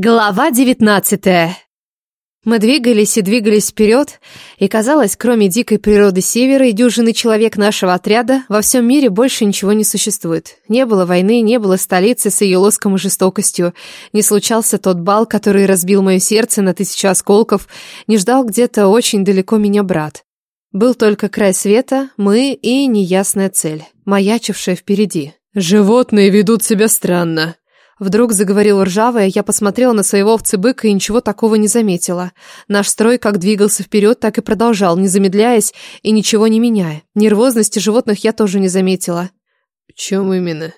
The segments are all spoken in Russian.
Глава девятнадцатая. Мы двигались и двигались вперед, и казалось, кроме дикой природы севера и дюжины человек нашего отряда, во всем мире больше ничего не существует. Не было войны, не было столицы с ее лоском и жестокостью, не случался тот бал, который разбил мое сердце на тысячу осколков, не ждал где-то очень далеко меня брат. Был только край света, мы и неясная цель, маячившая впереди. «Животные ведут себя странно», Вдруг заговорил ржавая, я посмотрела на своего овцебыка и ничего такого не заметила. Наш строй как двигался вперед, так и продолжал, не замедляясь и ничего не меняя. Нервозности животных я тоже не заметила. «В чем именно?»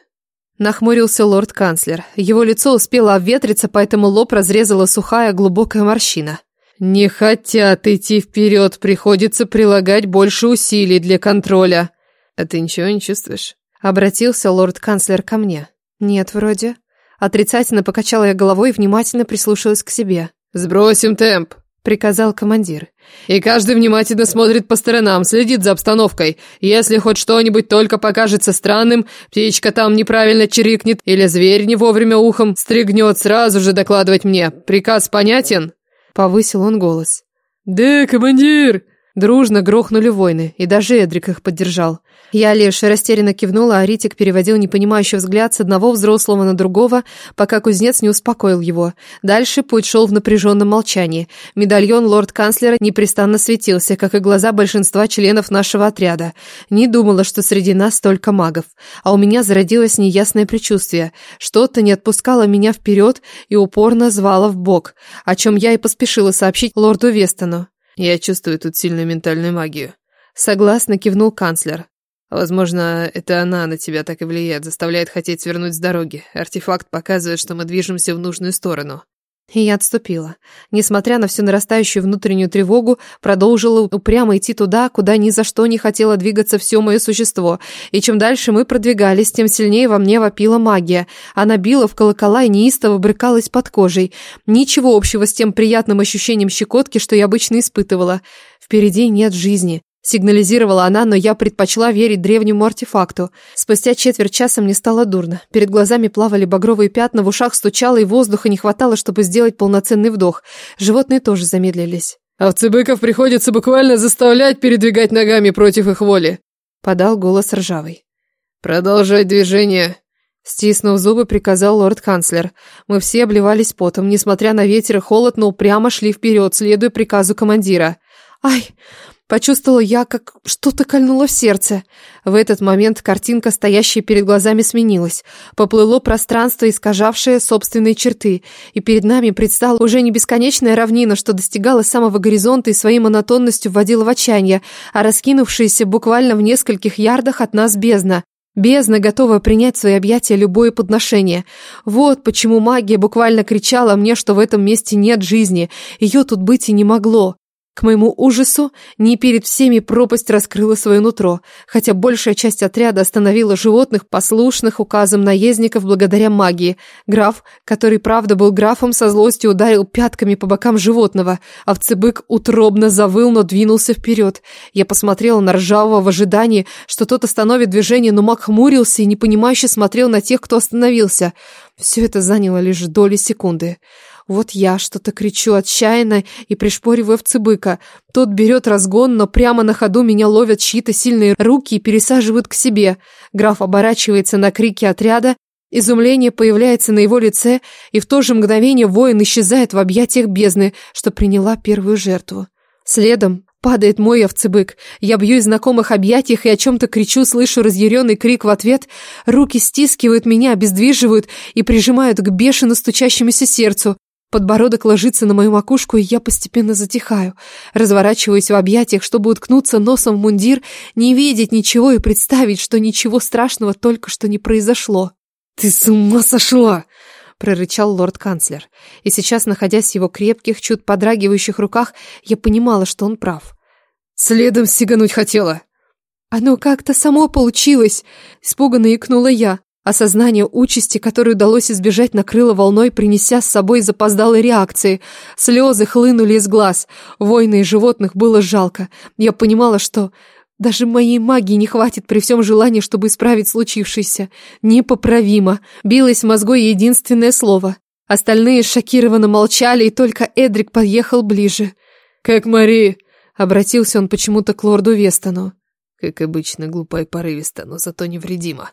Нахмурился лорд-канцлер. Его лицо успело обветриться, поэтому лоб разрезала сухая глубокая морщина. «Не хотят идти вперед, приходится прилагать больше усилий для контроля. А ты ничего не чувствуешь?» Обратился лорд-канцлер ко мне. «Нет, вроде». Отрицательно покачала я головой и внимательно прислушалась к себе. «Сбросим темп», — приказал командир. «И каждый внимательно смотрит по сторонам, следит за обстановкой. Если хоть что-нибудь только покажется странным, птичка там неправильно чирикнет или зверь не вовремя ухом стригнет, сразу же докладывать мне. Приказ понятен?» Повысил он голос. «Да, командир!» Дружно грохнули воины, и даже Эдрик их поддержал. Я лишь растерянно кивнула, а Ритик переводил непонимающий взгляд с одного взрослого на другого, пока кузнец не успокоил его. Дальше путь шел в напряженном молчании. Медальон лорд-канцлера непрестанно светился, как и глаза большинства членов нашего отряда. Не думала, что среди нас столько магов. А у меня зародилось неясное предчувствие. Что-то не отпускало меня вперед и упорно звало в бок, о чем я и поспешила сообщить лорду Вестону. «Я чувствую тут сильную ментальную магию», — согласно кивнул канцлер. Возможно, это она на тебя так и влияет, заставляет хотеть свернуть с дороги. Артефакт показывает, что мы движемся в нужную сторону. И я отступила. Несмотря на всю нарастающую внутреннюю тревогу, продолжила упрямо идти туда, куда ни за что не хотело двигаться все мое существо. И чем дальше мы продвигались, тем сильнее во мне вопила магия. Она била в колокола и неистово брыкалась под кожей. Ничего общего с тем приятным ощущением щекотки, что я обычно испытывала. Впереди нет жизни. Сигнализировала она, но я предпочла верить древнему артефакту. Спустя четверть часа мне стало дурно. Перед глазами плавали багровые пятна, в ушах стучало, и воздуха не хватало, чтобы сделать полноценный вдох. Животные тоже замедлились. «Овцебыков приходится буквально заставлять передвигать ногами против их воли», — подал голос ржавый. «Продолжать движение», — стиснув зубы, приказал лорд-канцлер. Мы все обливались потом, несмотря на ветер и холод, но упрямо шли вперед, следуя приказу командира. «Ай!» Почувствовала я, как что-то кольнуло в сердце. В этот момент картинка, стоящая перед глазами, сменилась. Поплыло пространство, искажавшее собственные черты, и перед нами предстала уже не бесконечная равнина, что достигала самого горизонта и своей монотонностью вводила в отчаяние, а раскинувшаяся буквально в нескольких ярдах от нас бездна. Бездна, готовая принять в свои объятия любое подношение. Вот почему магия буквально кричала мне, что в этом месте нет жизни. Ее тут быть и не могло. К моему ужасу, не перед всеми пропасть раскрыла свое нутро, хотя большая часть отряда остановила животных, послушных указам наездников благодаря магии. Граф, который правда был графом, со злостью ударил пятками по бокам животного. Овцебык утробно завыл, но двинулся вперед. Я посмотрела на ржавого в ожидании, что тот остановит движение, но маг хмурился и непонимающе смотрел на тех, кто остановился. Все это заняло лишь доли секунды. Вот я что-то кричу отчаянно и пришпориваю в цыбыка. Тот берет разгон, но прямо на ходу меня ловят чьи-то сильные руки и пересаживают к себе. Граф оборачивается на крики отряда, Изумление появляется на его лице, и в то же мгновение воин исчезает в объятиях бездны, что приняла первую жертву. Следом падает мой овцебык. Я бью знакомых объятиях и о чем-то кричу, слышу разъяренный крик в ответ. Руки стискивают меня, обездвиживают и прижимают к бешено стучащемуся сердцу. Подбородок ложится на мою макушку, и я постепенно затихаю. Разворачиваюсь в объятиях, чтобы уткнуться носом в мундир, не видеть ничего и представить, что ничего страшного только что не произошло. «Ты с ума сошла!» прорычал лорд-канцлер. И сейчас, находясь в его крепких, чуть подрагивающих руках, я понимала, что он прав. «Следом сигануть хотела!» «Оно как-то само получилось!» Испуганно икнула я. Осознание участи, которой удалось избежать, накрыло волной, принеся с собой запоздалые реакции. Слезы хлынули из глаз. Войны и животных было жалко. Я понимала, что даже моей магии не хватит при всем желании, чтобы исправить случившееся. Непоправимо. Билось в мозгу единственное слово. Остальные шокированно молчали, и только Эдрик подъехал ближе. «Как Мари?» — обратился он почему-то к лорду Вестону. «Как обычно, глупо и порывисто, но зато невредимо».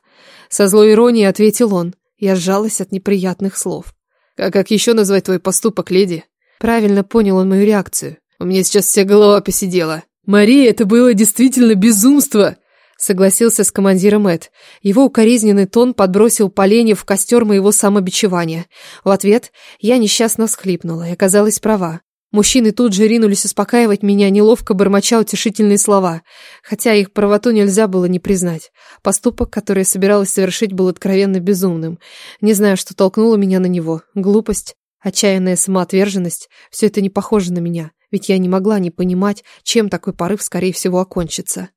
Со злой иронией ответил он. Я сжалась от неприятных слов. «А как еще назвать твой поступок, леди?» Правильно понял он мою реакцию. «У меня сейчас вся голова посидела». «Мария, это было действительно безумство!» Согласился с командиром Эд. Его укоризненный тон подбросил поленья в костер моего самобичевания. В ответ я несчастно всхлипнула и оказалась права. Мужчины тут же ринулись успокаивать меня, неловко бормоча утешительные слова, хотя их правоту нельзя было не признать. Поступок, который я собиралась совершить, был откровенно безумным. Не знаю, что толкнуло меня на него. Глупость, отчаянная самоотверженность — все это не похоже на меня, ведь я не могла не понимать, чем такой порыв, скорее всего, окончится.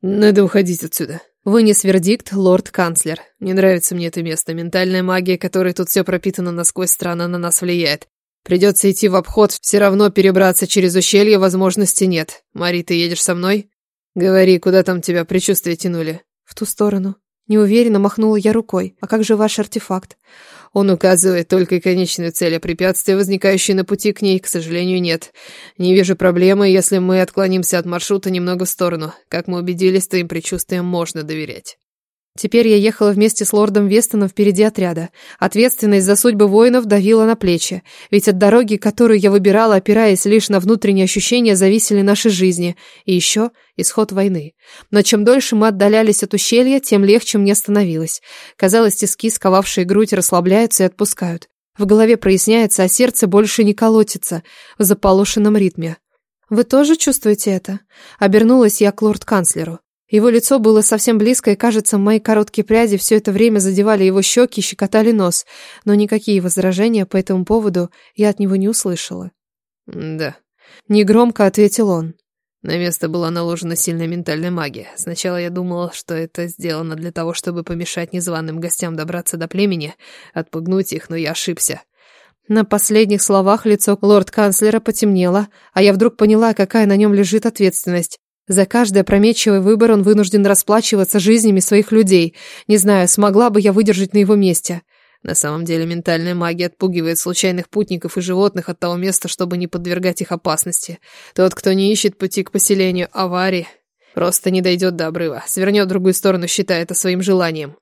«Надо уходить отсюда», Вынес вердикт лорд-канцлер. «Не нравится мне это место. Ментальная магия, которой тут все пропитано насквозь, странно на нас влияет. Придется идти в обход, все равно перебраться через ущелье возможности нет. Мари, ты едешь со мной? Говори, куда там тебя предчувствия тянули? В ту сторону. Неуверенно махнула я рукой. А как же ваш артефакт? Он указывает только конечную цель, а препятствия, возникающие на пути к ней, к сожалению, нет. Не вижу проблемы, если мы отклонимся от маршрута немного в сторону. Как мы убедились, твоим предчувствиям можно доверять. Теперь я ехала вместе с лордом Вестоном впереди отряда. Ответственность за судьбы воинов давила на плечи. Ведь от дороги, которую я выбирала, опираясь лишь на внутренние ощущения, зависели наши жизни. И еще исход войны. Но чем дольше мы отдалялись от ущелья, тем легче мне становилось. Казалось, тиски, сковавшие грудь, расслабляются и отпускают. В голове проясняется, а сердце больше не колотится в заполошенном ритме. «Вы тоже чувствуете это?» Обернулась я к лорд-канцлеру. Его лицо было совсем близко, и, кажется, мои короткие пряди все это время задевали его щеки и щекотали нос, но никакие возражения по этому поводу я от него не услышала. «Да», — негромко ответил он. На место была наложена сильная ментальная магия. Сначала я думала, что это сделано для того, чтобы помешать незваным гостям добраться до племени, отпугнуть их, но я ошибся. На последних словах лицо лорд-канцлера потемнело, а я вдруг поняла, какая на нем лежит ответственность. За каждый опрометчивый выбор он вынужден расплачиваться жизнями своих людей. Не знаю, смогла бы я выдержать на его месте. На самом деле ментальная магия отпугивает случайных путников и животных от того места, чтобы не подвергать их опасности. Тот, кто не ищет пути к поселению аварии, просто не дойдет до обрыва, свернет в другую сторону, считая это своим желанием.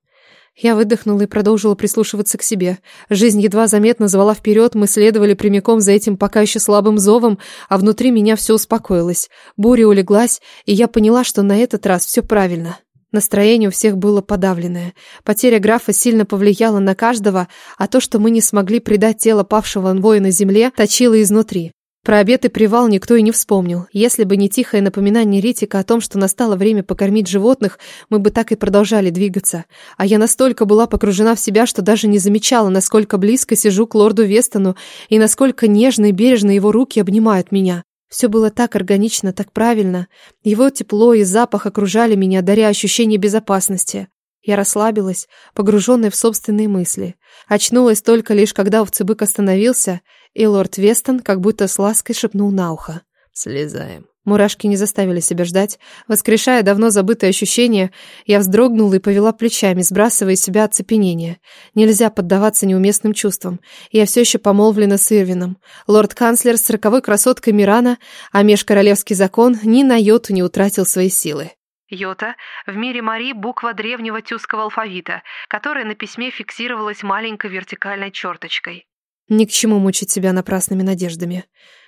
Я выдохнула и продолжила прислушиваться к себе. Жизнь едва заметно звала вперед, мы следовали прямиком за этим пока еще слабым зовом, а внутри меня все успокоилось. Буря улеглась, и я поняла, что на этот раз все правильно. Настроение у всех было подавленное. Потеря графа сильно повлияла на каждого, а то, что мы не смогли предать тело павшего воина земле, точило изнутри. Про обед и привал никто и не вспомнил. Если бы не тихое напоминание Ритика о том, что настало время покормить животных, мы бы так и продолжали двигаться. А я настолько была погружена в себя, что даже не замечала, насколько близко сижу к лорду Вестону и насколько нежно и бережно его руки обнимают меня. Все было так органично, так правильно. Его тепло и запах окружали меня, даря ощущение безопасности. Я расслабилась, погруженная в собственные мысли. Очнулась только лишь, когда овцебык остановился, и лорд Вестон как будто с лаской шепнул на ухо. «Слезаем». Мурашки не заставили себя ждать. Воскрешая давно забытые ощущения, я вздрогнула и повела плечами, сбрасывая из себя оцепенение. Нельзя поддаваться неуместным чувствам. Я все еще помолвлена с Ирвином. Лорд-канцлер с роковой красоткой Мирана, а межкоролевский закон ни на йоту не утратил свои силы. Йота – в мире Мари буква древнего тюркского алфавита, которая на письме фиксировалась маленькой вертикальной черточкой. Ни к чему мучить себя напрасными надеждами.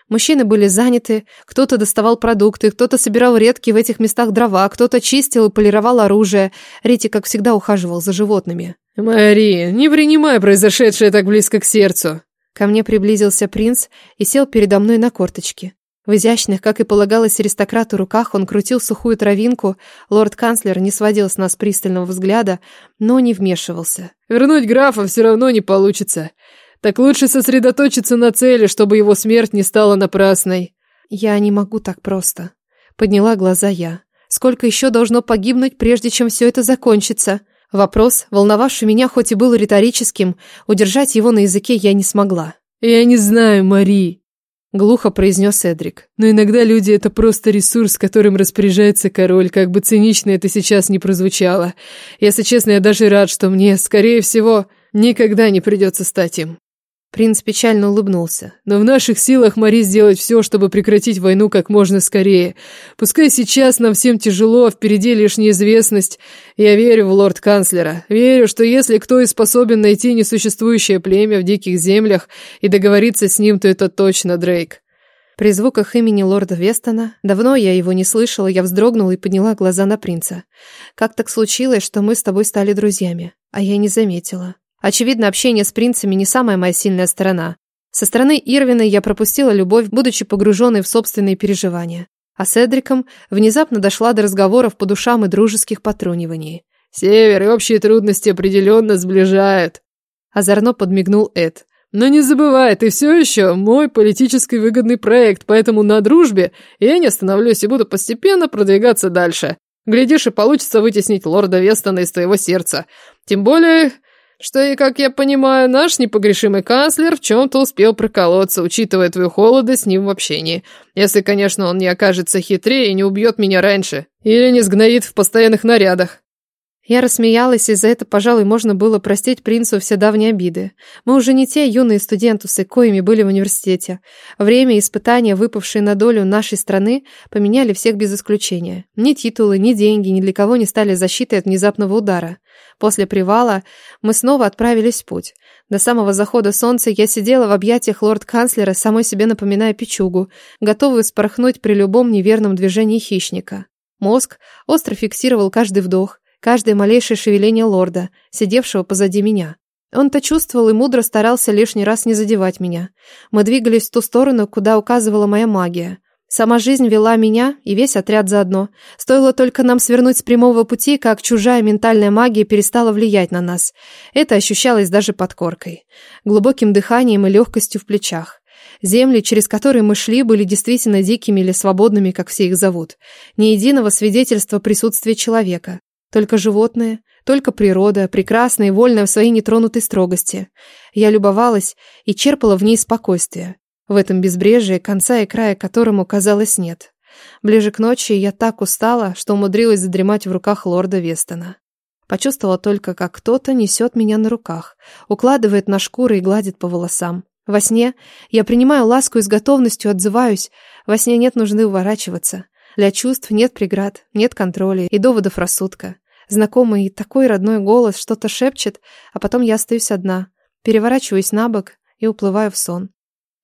Мужчины были заняты, кто-то доставал продукты, кто-то собирал редкие в этих местах дрова, кто-то чистил и полировал оружие. Рити, как всегда, ухаживал за животными. «Мари, не принимай произошедшее так близко к сердцу!» Ко мне приблизился принц и сел передо мной на корточки. В изящных, как и полагалось аристократу, руках он крутил сухую травинку. Лорд-канцлер не сводил с нас пристального взгляда, но не вмешивался. «Вернуть графа все равно не получится. Так лучше сосредоточиться на цели, чтобы его смерть не стала напрасной. Я не могу так просто. Подняла глаза я. Сколько еще должно погибнуть, прежде чем все это закончится? Вопрос, волновавший меня, хоть и был риторическим, удержать его на языке я не смогла. «Я не знаю, Мари», — глухо произнес Эдрик. «Но иногда люди — это просто ресурс, которым распоряжается король, как бы цинично это сейчас не прозвучало. Если честно, я даже рад, что мне, скорее всего, никогда не придется стать им». Принц печально улыбнулся. «Но в наших силах, Мари, сделать все, чтобы прекратить войну как можно скорее. Пускай сейчас нам всем тяжело, а впереди лишь неизвестность. Я верю в лорд-канцлера. Верю, что если кто и способен найти несуществующее племя в диких землях и договориться с ним, то это точно Дрейк». При звуках имени лорда Вестона, давно я его не слышала, я вздрогнула и подняла глаза на принца. «Как так случилось, что мы с тобой стали друзьями?» А я не заметила. Очевидно, общение с принцами не самая моя сильная сторона. Со стороны Ирвина я пропустила любовь, будучи погруженной в собственные переживания. А с Эдриком внезапно дошла до разговоров по душам и дружеских потруниваний. «Север и общие трудности определенно сближают», – озорно подмигнул Эд. «Но не забывай, ты все еще мой политически выгодный проект, поэтому на дружбе я не остановлюсь и буду постепенно продвигаться дальше. Глядишь, и получится вытеснить лорда Вестона из твоего сердца. Тем более, что и, как я понимаю, наш непогрешимый канцлер в чем-то успел проколоться, учитывая твою холодность с ним в общении. Если, конечно, он не окажется хитрее и не убьет меня раньше. Или не сгноит в постоянных нарядах. Я рассмеялась, и за это, пожалуй, можно было простить принцу все давние обиды. Мы уже не те юные студентусы, коими были в университете. Время и испытания, выпавшие на долю нашей страны, поменяли всех без исключения. Ни титулы, ни деньги ни для кого не стали защитой от внезапного удара. После привала мы снова отправились в путь. До самого захода солнца я сидела в объятиях лорд-канцлера, самой себе напоминая печугу, готовую спорхнуть при любом неверном движении хищника. Мозг остро фиксировал каждый вдох, каждое малейшее шевеление лорда, сидевшего позади меня. Он-то чувствовал и мудро старался лишний раз не задевать меня. Мы двигались в ту сторону, куда указывала моя магия. Сама жизнь вела меня и весь отряд заодно. Стоило только нам свернуть с прямого пути, как чужая ментальная магия перестала влиять на нас. Это ощущалось даже под коркой. Глубоким дыханием и легкостью в плечах. Земли, через которые мы шли, были действительно дикими или свободными, как все их зовут. Ни единого свидетельства присутствия человека. Только животные, только природа, прекрасная и вольная в своей нетронутой строгости. Я любовалась и черпала в ней спокойствие. В этом безбрежии, конца и края которому, казалось, нет. Ближе к ночи я так устала, что умудрилась задремать в руках лорда Вестона. Почувствовала только, как кто-то несет меня на руках, укладывает на шкуры и гладит по волосам. Во сне я принимаю ласку и с готовностью отзываюсь. Во сне нет нужды уворачиваться. Для чувств нет преград, нет контроля и доводов рассудка. Знакомый и такой родной голос что-то шепчет, а потом я остаюсь одна, переворачиваюсь на бок и уплываю в сон.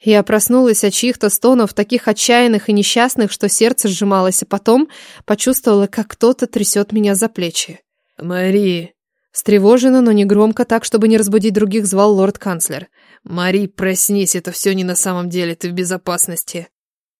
Я проснулась от чьих-то стонов, таких отчаянных и несчастных, что сердце сжималось, а потом почувствовала, как кто-то трясет меня за плечи. «Мари!» Встревоженно, но не громко, так, чтобы не разбудить других, звал лорд-канцлер. «Мари, проснись, это все не на самом деле, ты в безопасности».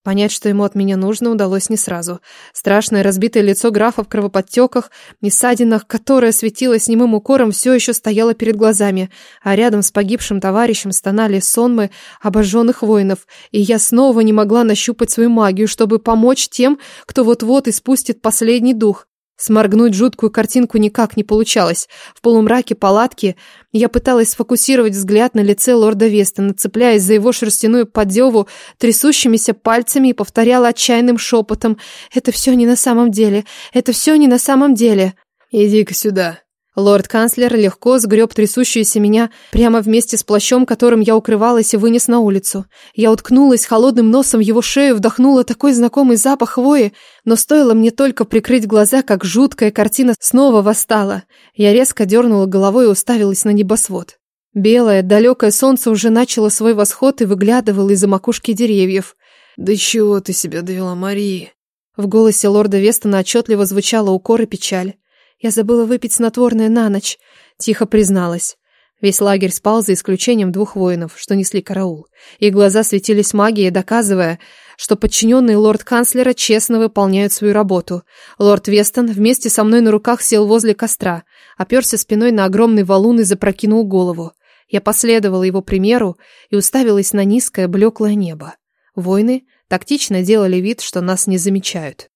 Понять, что ему от меня нужно, удалось не сразу. Страшное разбитое лицо графа в кровоподтеках и ссадинах, которое светилось немым укором, все еще стояло перед глазами, а рядом с погибшим товарищем стонали сонмы обожженных воинов, и я снова не могла нащупать свою магию, чтобы помочь тем, кто вот-вот испустит последний дух. Сморгнуть жуткую картинку никак не получалось. В полумраке палатки я пыталась сфокусировать взгляд на лице лорда Вестона, цепляясь за его шерстяную поддеву трясущимися пальцами и повторяла отчаянным шепотом «Это все не на самом деле! Это все не на самом деле!» «Иди-ка сюда!» Лорд-канцлер легко сгреб трясущуюся меня прямо вместе с плащом, которым я укрывалась, и вынес на улицу. Я уткнулась холодным носом в его шею, вдохнула такой знакомый запах хвои, но стоило мне только прикрыть глаза, как жуткая картина снова восстала. Я резко дернула головой и уставилась на небосвод. Белое, далекое солнце уже начало свой восход и выглядывало из-за макушки деревьев. «Да чего ты себя довела, Мария?» В голосе лорда Вестона отчетливо звучало укор и печаль. «Я забыла выпить снотворное на ночь», — тихо призналась. Весь лагерь спал за исключением двух воинов, что несли караул. Их глаза светились магией, доказывая, что подчиненные лорд-канцлера честно выполняют свою работу. Лорд Вестон вместе со мной на руках сел возле костра, оперся спиной на огромный валун и запрокинул голову. Я последовала его примеру и уставилась на низкое блеклое небо. Воины тактично делали вид, что нас не замечают.